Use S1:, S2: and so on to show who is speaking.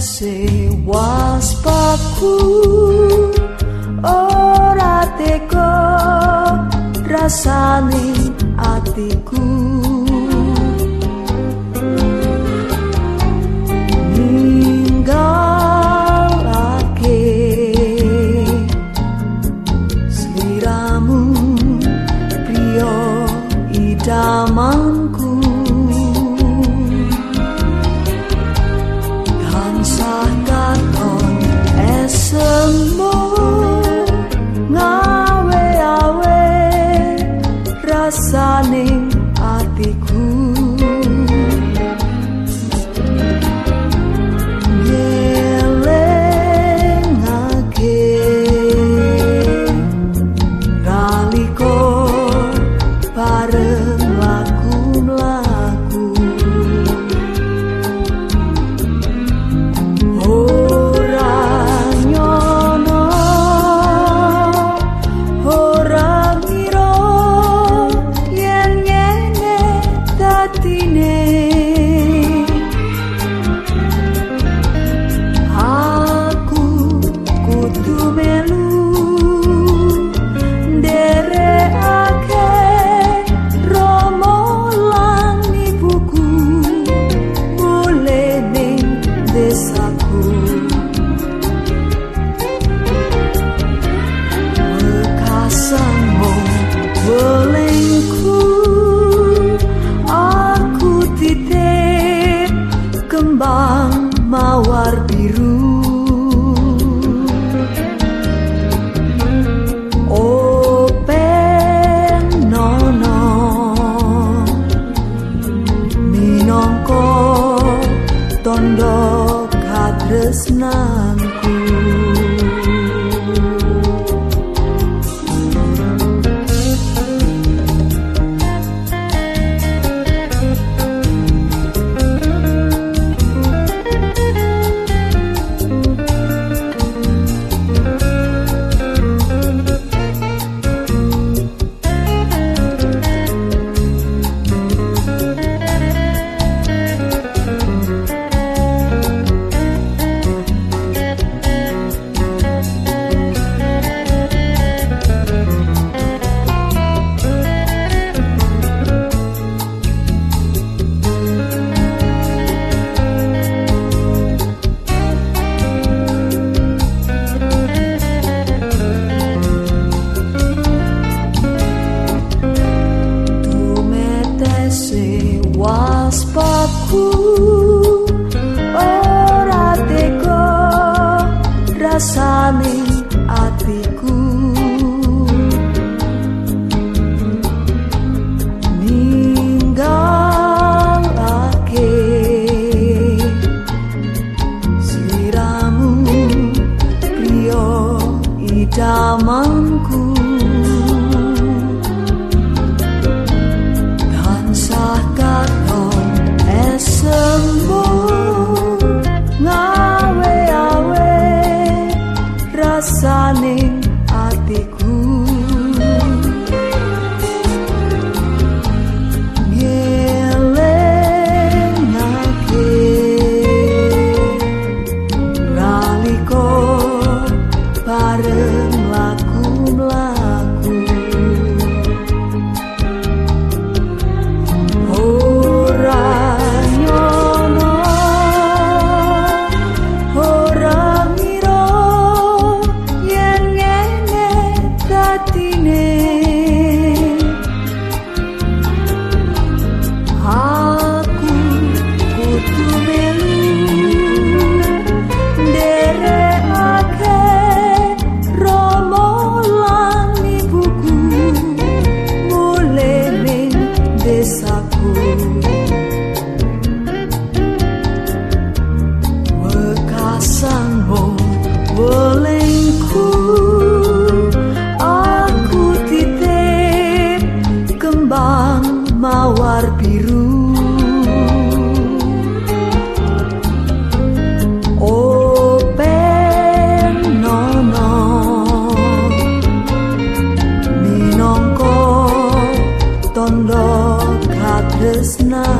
S1: se waspaku. Ora teko rasani atiku. अफसाने आते खूब Latinx. Kembang mawar biru. ora tega rasane atiku. Ninggalake sliramu priyo idamanku. is not